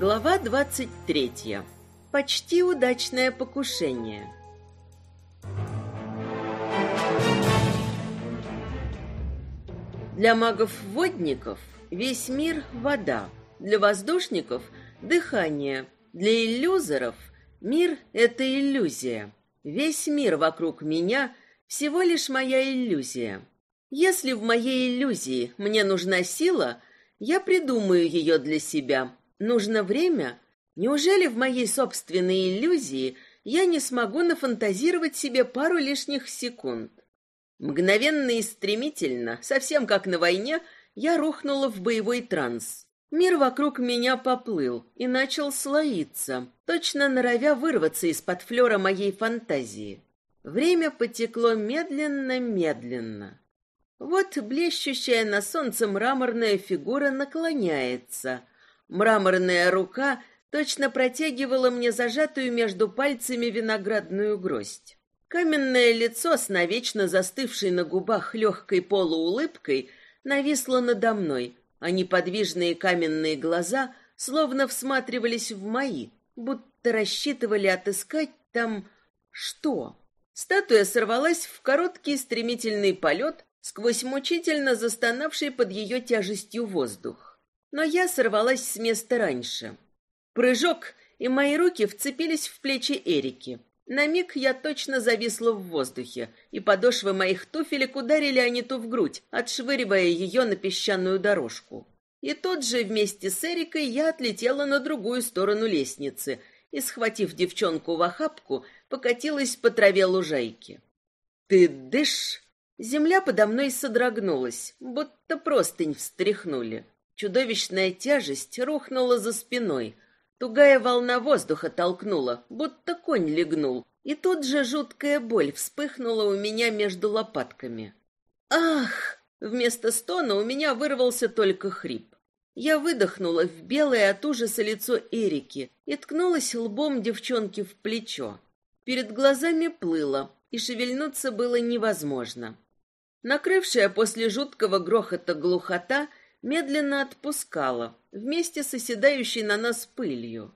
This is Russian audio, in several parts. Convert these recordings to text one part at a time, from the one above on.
Глава 23. Почти удачное покушение. Для магов-водников весь мир – вода, для воздушников – дыхание, для иллюзоров – мир – это иллюзия. Весь мир вокруг меня – всего лишь моя иллюзия. Если в моей иллюзии мне нужна сила, я придумаю ее для себя – Нужно время. Неужели в моей собственной иллюзии я не смогу нафантазировать себе пару лишних секунд? Мгновенно и стремительно, совсем как на войне, я рухнула в боевой транс. Мир вокруг меня поплыл и начал слоиться, точно норовя вырваться из-под флера моей фантазии. Время потекло медленно-медленно. Вот блещущая на солнце мраморная фигура наклоняется — Мраморная рука точно протягивала мне зажатую между пальцами виноградную гроздь. Каменное лицо с навечно застывшей на губах легкой полуулыбкой нависло надо мной, а неподвижные каменные глаза словно всматривались в мои, будто рассчитывали отыскать там что. Статуя сорвалась в короткий стремительный полет сквозь мучительно застонавший под ее тяжестью воздух но я сорвалась с места раньше. Прыжок, и мои руки вцепились в плечи Эрики. На миг я точно зависла в воздухе, и подошвы моих туфелек ударили Аниту в грудь, отшвыривая ее на песчаную дорожку. И тут же вместе с Эрикой я отлетела на другую сторону лестницы и, схватив девчонку в охапку, покатилась по траве лужайки. «Ты дышь!» Земля подо мной содрогнулась, будто простынь встряхнули. Чудовищная тяжесть рухнула за спиной. Тугая волна воздуха толкнула, будто конь легнул, и тут же жуткая боль вспыхнула у меня между лопатками. «Ах!» Вместо стона у меня вырвался только хрип. Я выдохнула в белое от ужаса лицо Эрики и ткнулась лбом девчонки в плечо. Перед глазами плыло, и шевельнуться было невозможно. Накрывшая после жуткого грохота глухота медленно отпускала, вместе с оседающей на нас пылью.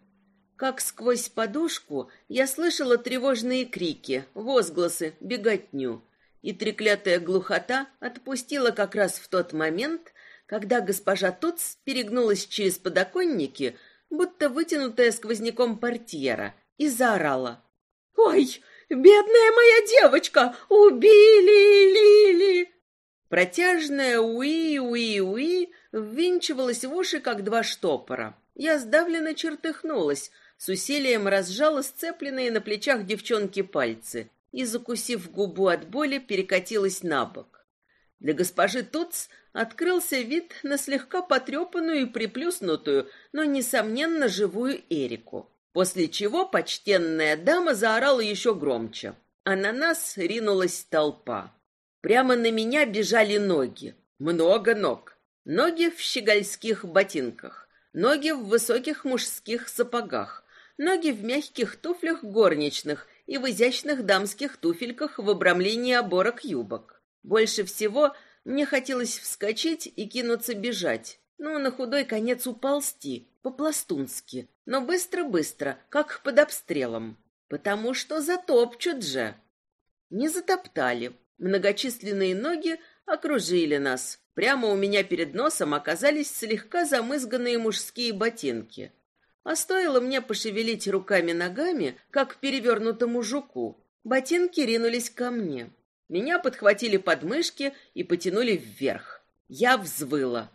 Как сквозь подушку я слышала тревожные крики, возгласы, беготню. И треклятая глухота отпустила как раз в тот момент, когда госпожа Туц перегнулась через подоконники, будто вытянутая сквозняком портьера, и заорала. «Ой, бедная моя девочка! Убили Лили!» Протяжное «уи-уи-уи» ввинчивалось в уши, как два штопора. Я сдавленно чертыхнулась, с усилием разжала сцепленные на плечах девчонки пальцы и, закусив губу от боли, перекатилась на бок. Для госпожи Туц открылся вид на слегка потрепанную и приплюснутую, но, несомненно, живую Эрику. После чего почтенная дама заорала еще громче, а на нас ринулась толпа. Прямо на меня бежали ноги, много ног. Ноги в щегольских ботинках, ноги в высоких мужских сапогах, ноги в мягких туфлях горничных и в изящных дамских туфельках в обрамлении оборок юбок. Больше всего мне хотелось вскочить и кинуться бежать, ну, на худой конец уползти, по-пластунски, но быстро-быстро, как под обстрелом, потому что затопчут же. Не затоптали, Многочисленные ноги окружили нас. Прямо у меня перед носом оказались слегка замызганные мужские ботинки. А стоило мне пошевелить руками-ногами, как перевернутому жуку. Ботинки ринулись ко мне. Меня подхватили подмышки и потянули вверх. Я взвыла.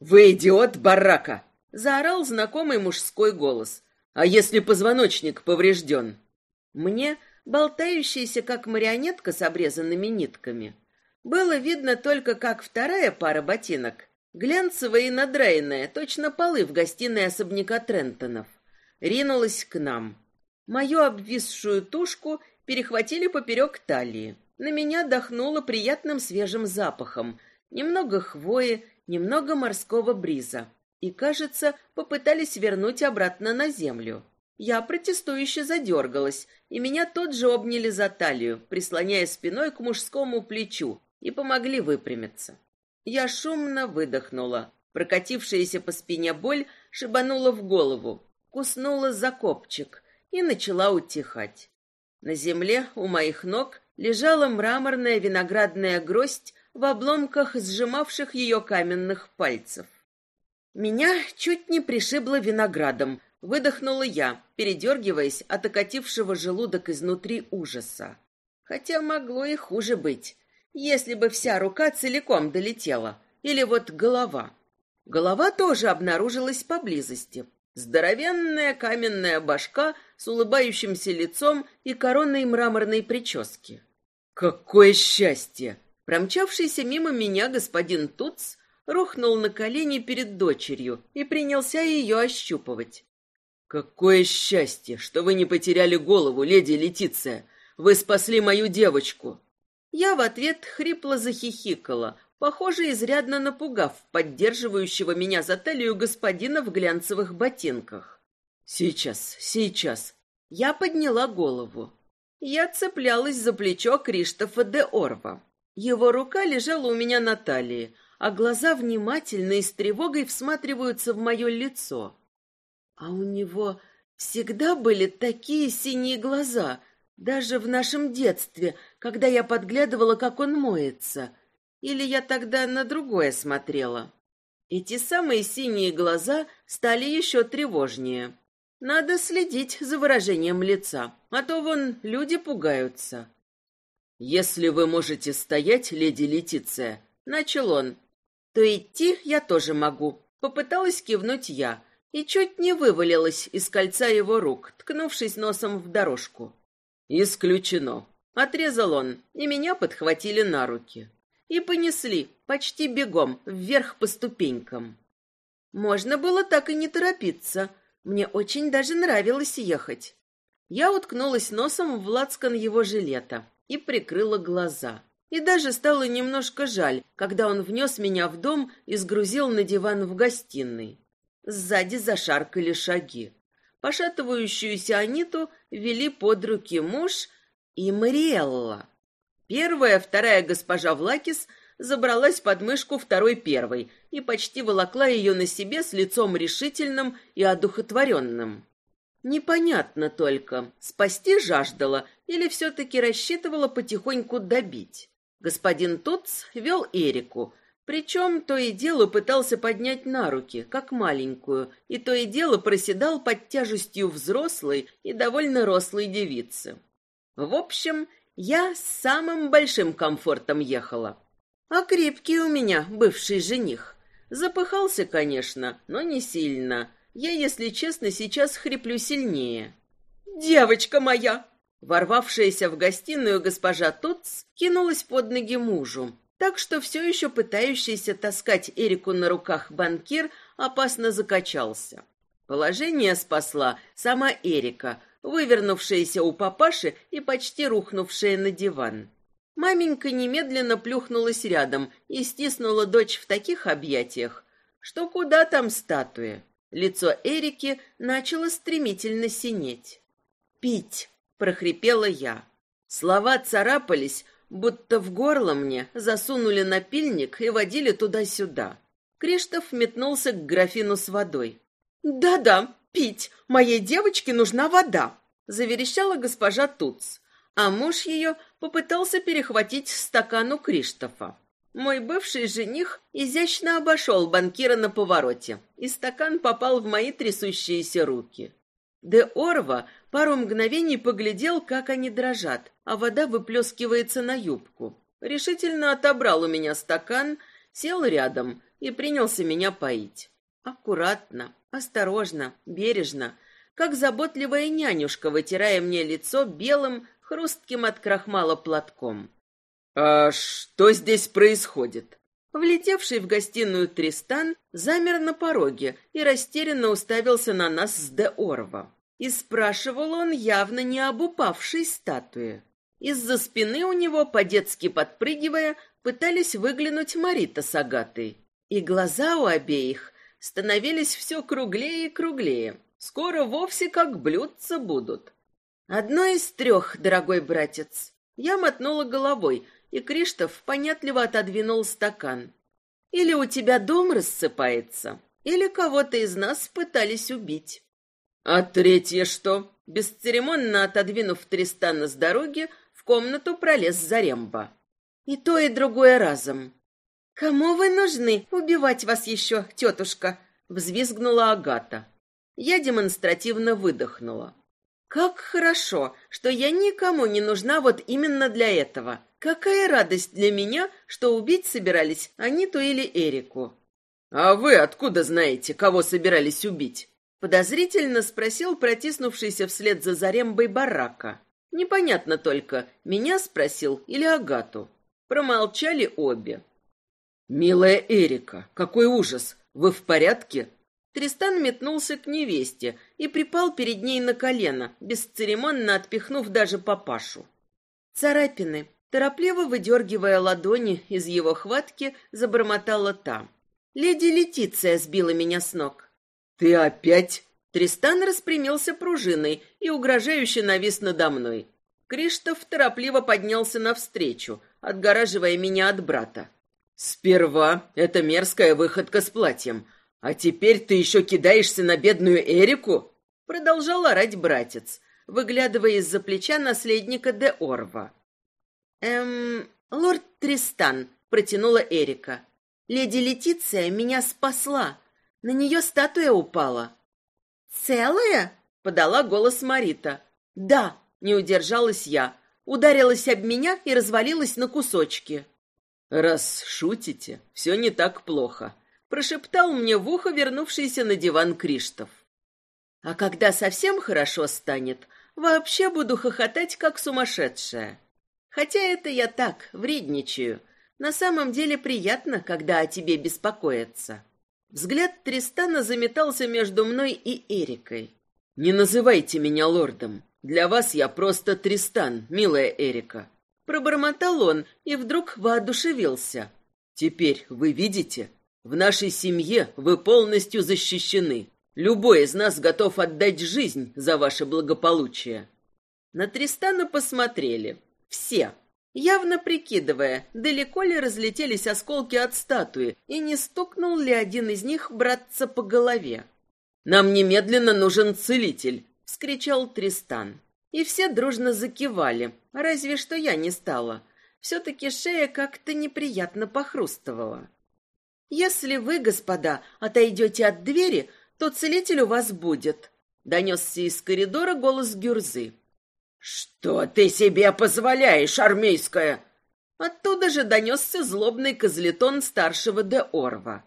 «Вы идиот, барака!» — заорал знакомый мужской голос. «А если позвоночник поврежден?» Мне болтающаяся как марионетка с обрезанными нитками. Было видно только, как вторая пара ботинок, глянцевая и надраенная, точно полы в гостиной особняка Трентонов, ринулась к нам. Мою обвисшую тушку перехватили поперек талии. На меня дохнуло приятным свежим запахом, немного хвои, немного морского бриза. И, кажется, попытались вернуть обратно на землю. Я протестующе задергалась, и меня тот же обняли за талию, прислоняя спиной к мужскому плечу, и помогли выпрямиться. Я шумно выдохнула. Прокатившаяся по спине боль шибанула в голову, куснула за копчик и начала утихать. На земле у моих ног лежала мраморная виноградная гроздь в обломках сжимавших ее каменных пальцев. Меня чуть не пришибло виноградом, Выдохнула я, передергиваясь от окатившего желудок изнутри ужаса. Хотя могло и хуже быть, если бы вся рука целиком долетела, или вот голова. Голова тоже обнаружилась поблизости. Здоровенная каменная башка с улыбающимся лицом и короной мраморной прически. «Какое счастье!» Промчавшийся мимо меня господин Туц рухнул на колени перед дочерью и принялся ее ощупывать. Какое счастье, что вы не потеряли голову, леди Летиция. Вы спасли мою девочку. Я в ответ хрипло захихикала, похоже, изрядно напугав поддерживающего меня за талию господина в глянцевых ботинках. Сейчас, сейчас. Я подняла голову. Я цеплялась за плечо Криштофа де Орва. Его рука лежала у меня на талии, а глаза внимательно и с тревогой всматриваются в мое лицо. А у него всегда были такие синие глаза, даже в нашем детстве, когда я подглядывала, как он моется. Или я тогда на другое смотрела. Эти самые синие глаза стали еще тревожнее. Надо следить за выражением лица, а то вон люди пугаются. «Если вы можете стоять, леди Летиция», — начал он, — «то идти я тоже могу», — попыталась кивнуть я, — и чуть не вывалилась из кольца его рук, ткнувшись носом в дорожку. «Исключено!» — отрезал он, и меня подхватили на руки. И понесли, почти бегом, вверх по ступенькам. Можно было так и не торопиться. Мне очень даже нравилось ехать. Я уткнулась носом в лацкан его жилета и прикрыла глаза. И даже стало немножко жаль, когда он внес меня в дом и сгрузил на диван в гостиной сзади зашаркали шаги. Пошатывающуюся Аниту вели под руки муж и Мариэлла. Первая, вторая госпожа Влакис забралась под мышку второй первой и почти волокла ее на себе с лицом решительным и одухотворенным. Непонятно только, спасти жаждала или все-таки рассчитывала потихоньку добить. Господин Тутс вел Эрику – причем то и дело пытался поднять на руки, как маленькую, и то и дело проседал под тяжестью взрослой и довольно рослой девицы. В общем, я с самым большим комфортом ехала. А крепкий у меня бывший жених. Запыхался, конечно, но не сильно. Я, если честно, сейчас хриплю сильнее. «Девочка моя!» Ворвавшаяся в гостиную госпожа Тутс кинулась под ноги мужу, так что все еще пытающийся таскать Эрику на руках банкир опасно закачался. Положение спасла сама Эрика, вывернувшаяся у папаши и почти рухнувшая на диван. Маменька немедленно плюхнулась рядом и стиснула дочь в таких объятиях, что куда там статуя. Лицо Эрики начало стремительно синеть. «Пить!» — прохрипела я. Слова царапались, будто в горло мне засунули напильник и водили туда-сюда. Криштоф метнулся к графину с водой. «Да-да, пить! Моей девочке нужна вода!» — заверещала госпожа Туц, а муж ее попытался перехватить стакан у Криштофа. Мой бывший жених изящно обошел банкира на повороте, и стакан попал в мои трясущиеся руки. Де Орва Пару мгновений поглядел, как они дрожат, а вода выплескивается на юбку. Решительно отобрал у меня стакан, сел рядом и принялся меня поить. Аккуратно, осторожно, бережно, как заботливая нянюшка, вытирая мне лицо белым, хрустким от крахмала платком. «А что здесь происходит?» Влетевший в гостиную Тристан замер на пороге и растерянно уставился на нас с Де Орва. И спрашивал он явно не об упавшей статуе. Из-за спины у него, по-детски подпрыгивая, пытались выглянуть Марита с Агатой. И глаза у обеих становились все круглее и круглее. Скоро вовсе как блюдца будут. Одно из трех, дорогой братец. Я мотнула головой, и Криштов понятливо отодвинул стакан. Или у тебя дом рассыпается, или кого-то из нас пытались убить. А третье что? Бесцеремонно отодвинув Тристана с дороги, в комнату пролез Заремба. И то, и другое разом. «Кому вы нужны? Убивать вас еще, тетушка!» — взвизгнула Агата. Я демонстративно выдохнула. «Как хорошо, что я никому не нужна вот именно для этого. Какая радость для меня, что убить собирались Аниту или Эрику!» «А вы откуда знаете, кого собирались убить?» Подозрительно спросил протиснувшийся вслед за зарембой барака. Непонятно только, меня спросил или Агату. Промолчали обе. «Милая Эрика, какой ужас! Вы в порядке?» Тристан метнулся к невесте и припал перед ней на колено, бесцеремонно отпихнув даже папашу. «Царапины!» Торопливо выдергивая ладони из его хватки, забормотала та. «Леди Летиция сбила меня с ног. «Ты опять?» Тристан распрямился пружиной и угрожающе навис надо мной. Криштоф торопливо поднялся навстречу, отгораживая меня от брата. «Сперва это мерзкая выходка с платьем, а теперь ты еще кидаешься на бедную Эрику?» Продолжал орать братец, выглядывая из-за плеча наследника де Орва. «Эм, лорд Тристан», — протянула Эрика. «Леди Летиция меня спасла. На нее статуя упала. «Целая?» — подала голос Марита. «Да!» — не удержалась я. Ударилась об меня и развалилась на кусочки. «Раз шутите, все не так плохо», — прошептал мне в ухо вернувшийся на диван Криштов. «А когда совсем хорошо станет, вообще буду хохотать, как сумасшедшая. Хотя это я так, вредничаю. На самом деле приятно, когда о тебе беспокоятся». Взгляд Тристана заметался между мной и Эрикой. «Не называйте меня лордом. Для вас я просто Тристан, милая Эрика». Пробормотал он и вдруг воодушевился. «Теперь вы видите? В нашей семье вы полностью защищены. Любой из нас готов отдать жизнь за ваше благополучие». На Тристана посмотрели. Все явно прикидывая, далеко ли разлетелись осколки от статуи, и не стукнул ли один из них братца по голове. «Нам немедленно нужен целитель!» — вскричал Тристан. И все дружно закивали, разве что я не стала. Все-таки шея как-то неприятно похрустывала. «Если вы, господа, отойдете от двери, то целитель у вас будет», — донесся из коридора голос Гюрзы. «Что ты себе позволяешь, армейская?» Оттуда же донесся злобный козлетон старшего де Орва.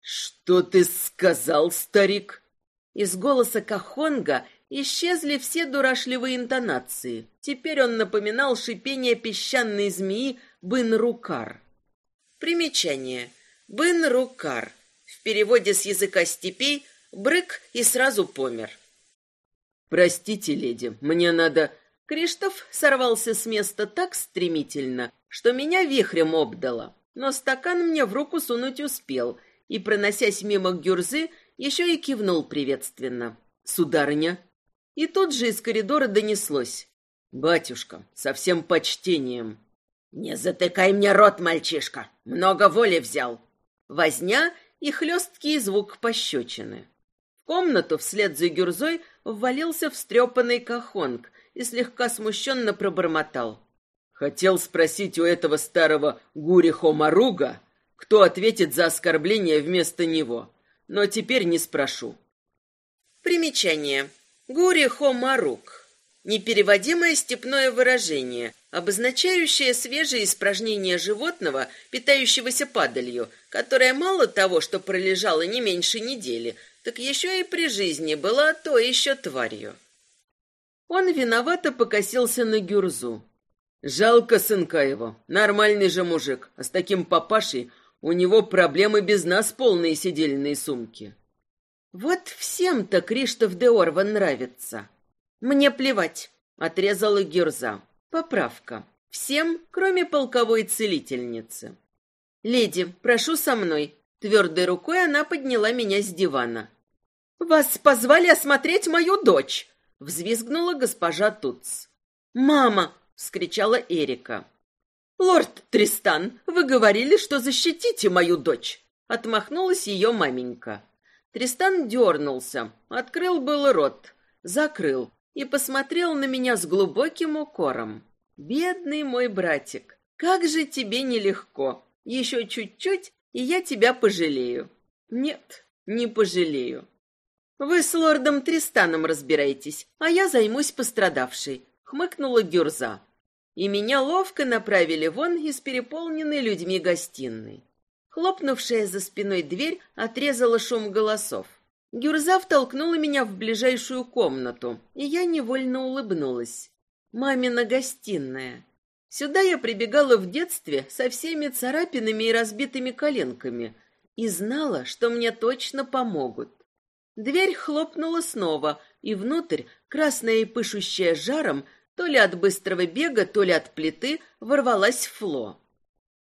«Что ты сказал, старик?» Из голоса Кахонга исчезли все дурашливые интонации. Теперь он напоминал шипение песчаной змеи Бын-Рукар. Примечание. Бын-Рукар. В переводе с языка степей «брык» и сразу помер. «Простите, леди, мне надо...» Криштоф сорвался с места так стремительно, что меня вихрем обдало. Но стакан мне в руку сунуть успел, и, проносясь мимо Гюрзы, еще и кивнул приветственно. «Сударыня!» И тут же из коридора донеслось. «Батюшка, со всем почтением!» «Не затыкай мне рот, мальчишка! Много воли взял!» Возня и хлесткий звук пощечины. В комнату вслед за Гюрзой ввалился встрепанный кахонг — и слегка смущенно пробормотал. Хотел спросить у этого старого Гурихо Маруга, кто ответит за оскорбление вместо него, но теперь не спрошу. Примечание. Гурихо марук Непереводимое степное выражение, обозначающее свежее испражнение животного, питающегося падалью, которое мало того, что пролежало не меньше недели, так еще и при жизни была то еще тварью. Он виновато покосился на Гюрзу. Жалко сынка его. Нормальный же мужик. А с таким папашей у него проблемы без нас полные сидельные сумки. Вот всем-то Криштоф де Орван нравится. Мне плевать, отрезала Гюрза. Поправка. Всем, кроме полковой целительницы. Леди, прошу со мной. Твердой рукой она подняла меня с дивана. Вас позвали осмотреть мою дочь. Взвизгнула госпожа Тутс. «Мама!» — вскричала Эрика. «Лорд Тристан, вы говорили, что защитите мою дочь!» — отмахнулась ее маменька. Тристан дернулся, открыл был рот, закрыл и посмотрел на меня с глубоким укором. «Бедный мой братик, как же тебе нелегко! Еще чуть-чуть, и я тебя пожалею!» «Нет, не пожалею!» Вы с лордом Тристаном разбираетесь, а я займусь пострадавшей», — хмыкнула Гюрза. И меня ловко направили вон из переполненной людьми гостиной. Хлопнувшая за спиной дверь отрезала шум голосов. Гюрза втолкнула меня в ближайшую комнату, и я невольно улыбнулась. «Мамина гостиная». Сюда я прибегала в детстве со всеми царапинами и разбитыми коленками и знала, что мне точно помогут. Дверь хлопнула снова, и внутрь, красная и пышущая жаром, то ли от быстрого бега, то ли от плиты, ворвалась Фло.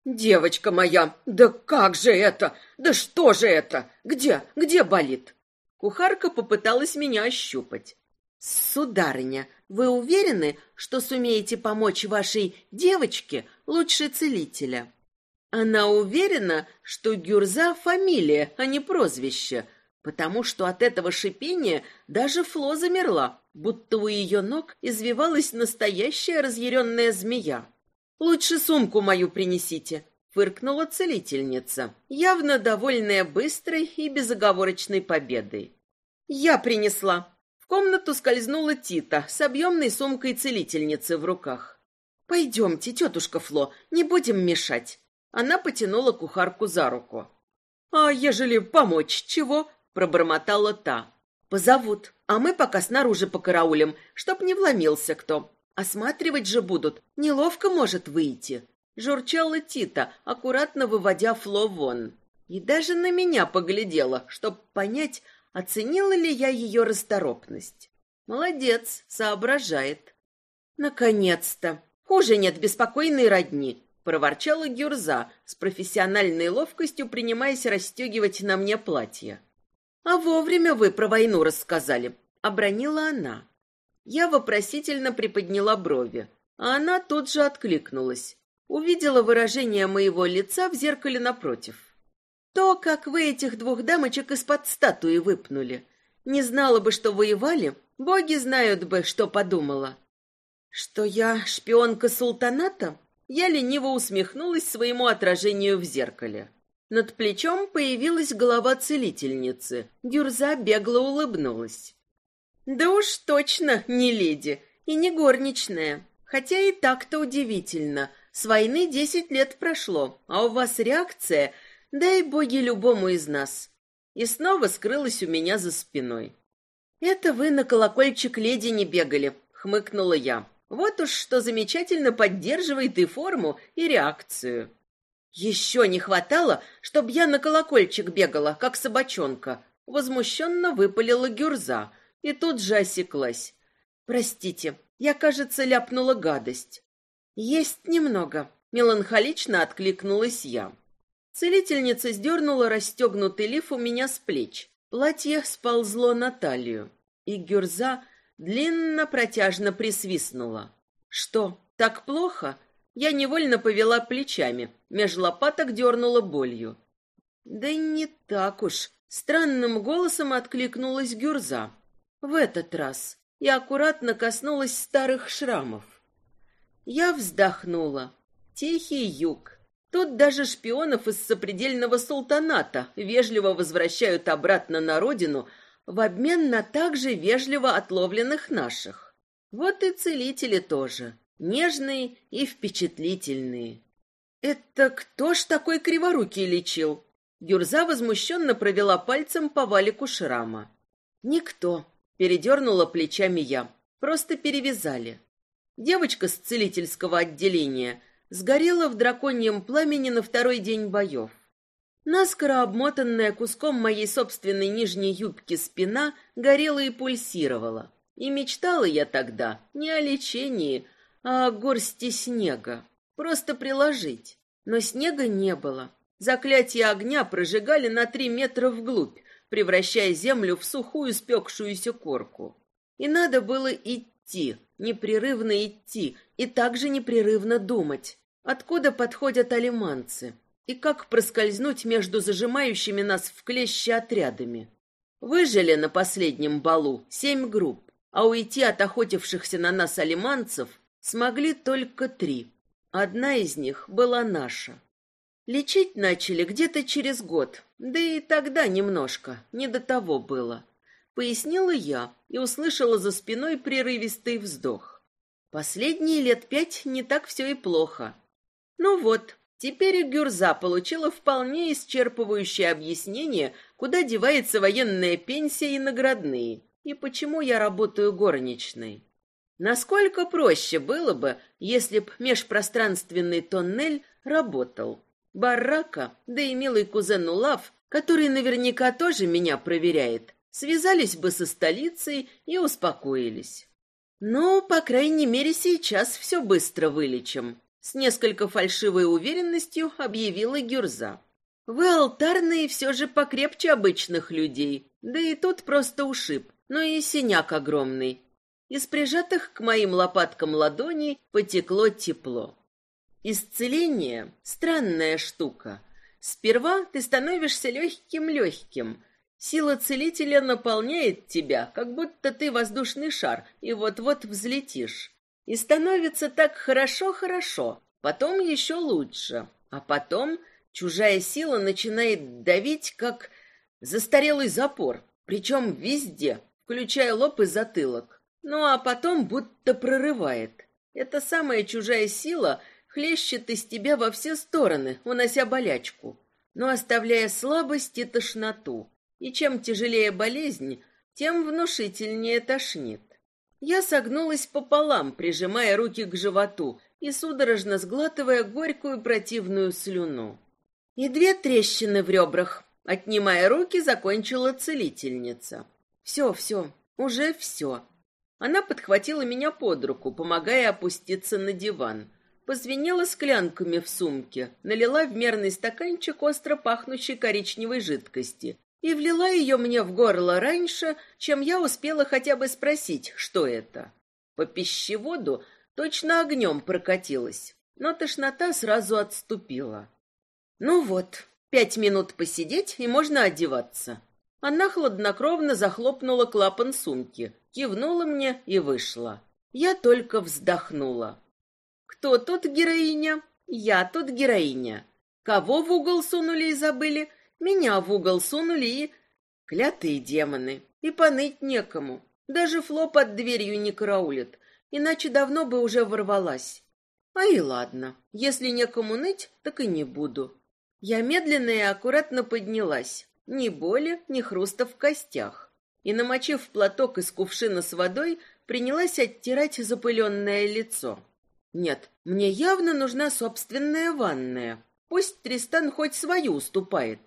«Девочка моя, да как же это? Да что же это? Где? Где болит?» Кухарка попыталась меня ощупать. «Сударыня, вы уверены, что сумеете помочь вашей девочке лучше целителя?» Она уверена, что Гюрза — фамилия, а не прозвище, Потому что от этого шипения даже Фло замерла, будто у ее ног извивалась настоящая разъяренная змея. «Лучше сумку мою принесите», — фыркнула целительница, явно довольная быстрой и безоговорочной победой. «Я принесла». В комнату скользнула Тита с объемной сумкой целительницы в руках. «Пойдемте, тетушка Фло, не будем мешать». Она потянула кухарку за руку. «А ежели помочь, чего?» пробормотала та. «Позовут, а мы пока снаружи покараулим, чтоб не вломился кто. Осматривать же будут, неловко может выйти». Журчала Тита, аккуратно выводя Фло вон. И даже на меня поглядела, чтоб понять, оценила ли я ее расторопность. «Молодец, соображает». «Наконец-то! Хуже нет беспокойной родни!» — проворчала Гюрза, с профессиональной ловкостью принимаясь расстегивать на мне платье. «А вовремя вы про войну рассказали», — обронила она. Я вопросительно приподняла брови, а она тут же откликнулась. Увидела выражение моего лица в зеркале напротив. «То, как вы этих двух дамочек из-под статуи выпнули. Не знала бы, что воевали, боги знают бы, что подумала». «Что я шпионка султаната?» Я лениво усмехнулась своему отражению в зеркале. Над плечом появилась голова целительницы. Дюрза бегло улыбнулась. «Да уж точно не леди и не горничная. Хотя и так-то удивительно. С войны десять лет прошло, а у вас реакция, дай боги любому из нас». И снова скрылась у меня за спиной. «Это вы на колокольчик леди не бегали», — хмыкнула я. «Вот уж что замечательно поддерживает и форму, и реакцию». Еще не хватало, чтобы я на колокольчик бегала, как собачонка. Возмущенно выпалила Гюрза и тут же осеклась. Простите, я, кажется, ляпнула гадость. Есть немного. Меланхолично откликнулась я. Целительница сдернула расстегнутый лиф у меня с плеч. Платье сползло на талию, и Гюрза длинно протяжно присвистнула. «Что, так плохо?» Я невольно повела плечами, меж лопаток дернула болью. Да не так уж. Странным голосом откликнулась Гюрза. В этот раз я аккуратно коснулась старых шрамов. Я вздохнула. Тихий юг. Тут даже шпионов из сопредельного султаната вежливо возвращают обратно на родину в обмен на также вежливо отловленных наших. Вот и целители тоже нежный и впечатлительный. «Это кто ж такой криворукий лечил?» Гюрза возмущенно провела пальцем по валику шрама. «Никто», — передернула плечами я, — «просто перевязали». Девочка с целительского отделения сгорела в драконьем пламени на второй день боев. Наскоро обмотанная куском моей собственной нижней юбки спина горела и пульсировала. И мечтала я тогда не о лечении, а, горсти снега. Просто приложить. Но снега не было. Заклятие огня прожигали на три метра вглубь, превращая землю в сухую спекшуюся корку. И надо было идти, непрерывно идти, и также непрерывно думать, откуда подходят алиманцы и как проскользнуть между зажимающими нас в клещи отрядами. Выжили на последнем балу семь групп, а уйти от охотившихся на нас алиманцев – Смогли только три. Одна из них была наша. Лечить начали где-то через год, да и тогда немножко, не до того было. Пояснила я и услышала за спиной прерывистый вздох. Последние лет пять не так все и плохо. Ну вот, теперь Гюрза получила вполне исчерпывающее объяснение, куда девается военная пенсия и наградные, и почему я работаю горничной. Насколько проще было бы, если б межпространственный тоннель работал? Барака, да и милый кузен Улав, который наверняка тоже меня проверяет, связались бы со столицей и успокоились. Ну, по крайней мере, сейчас все быстро вылечим. С несколько фальшивой уверенностью объявила Гюрза. Вы алтарные все же покрепче обычных людей, да и тут просто ушиб, но и синяк огромный, из прижатых к моим лопаткам ладоней потекло тепло. Исцеление — странная штука. Сперва ты становишься легким-легким. Сила целителя наполняет тебя, как будто ты воздушный шар, и вот-вот взлетишь. И становится так хорошо-хорошо, потом еще лучше. А потом чужая сила начинает давить, как застарелый запор, причем везде, включая лоб и затылок. Ну а потом будто прорывает. Эта самая чужая сила хлещет из тебя во все стороны, унося болячку, но оставляя слабость и тошноту. И чем тяжелее болезнь, тем внушительнее тошнит. Я согнулась пополам, прижимая руки к животу и судорожно сглатывая горькую противную слюну. И две трещины в ребрах. Отнимая руки, закончила целительница. Все, все, уже все. Она подхватила меня под руку, помогая опуститься на диван. Позвенела склянками в сумке, налила в мерный стаканчик остро пахнущей коричневой жидкости и влила ее мне в горло раньше, чем я успела хотя бы спросить, что это. По пищеводу точно огнем прокатилась, но тошнота сразу отступила. Ну вот, пять минут посидеть, и можно одеваться. Она хладнокровно захлопнула клапан сумки — кивнула мне и вышла. Я только вздохнула. Кто тут героиня? Я тут героиня. Кого в угол сунули и забыли? Меня в угол сунули и... Клятые демоны. И поныть некому. Даже Фло под дверью не караулит, иначе давно бы уже ворвалась. А и ладно, если некому ныть, так и не буду. Я медленно и аккуратно поднялась. Ни боли, ни хруста в костях и, намочив платок из кувшина с водой, принялась оттирать запыленное лицо. «Нет, мне явно нужна собственная ванная. Пусть Тристан хоть свою уступает».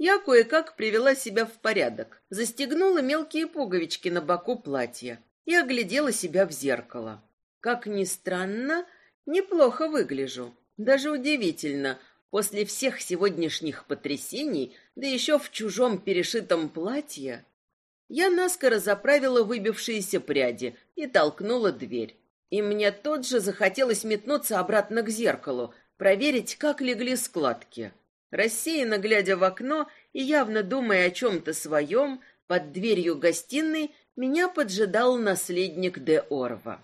Я кое-как привела себя в порядок, застегнула мелкие пуговички на боку платья и оглядела себя в зеркало. Как ни странно, неплохо выгляжу. Даже удивительно, после всех сегодняшних потрясений, да еще в чужом перешитом платье, я наскоро заправила выбившиеся пряди и толкнула дверь. И мне тут же захотелось метнуться обратно к зеркалу, проверить, как легли складки. Рассеянно глядя в окно и явно думая о чем-то своем, под дверью гостиной меня поджидал наследник де Орва.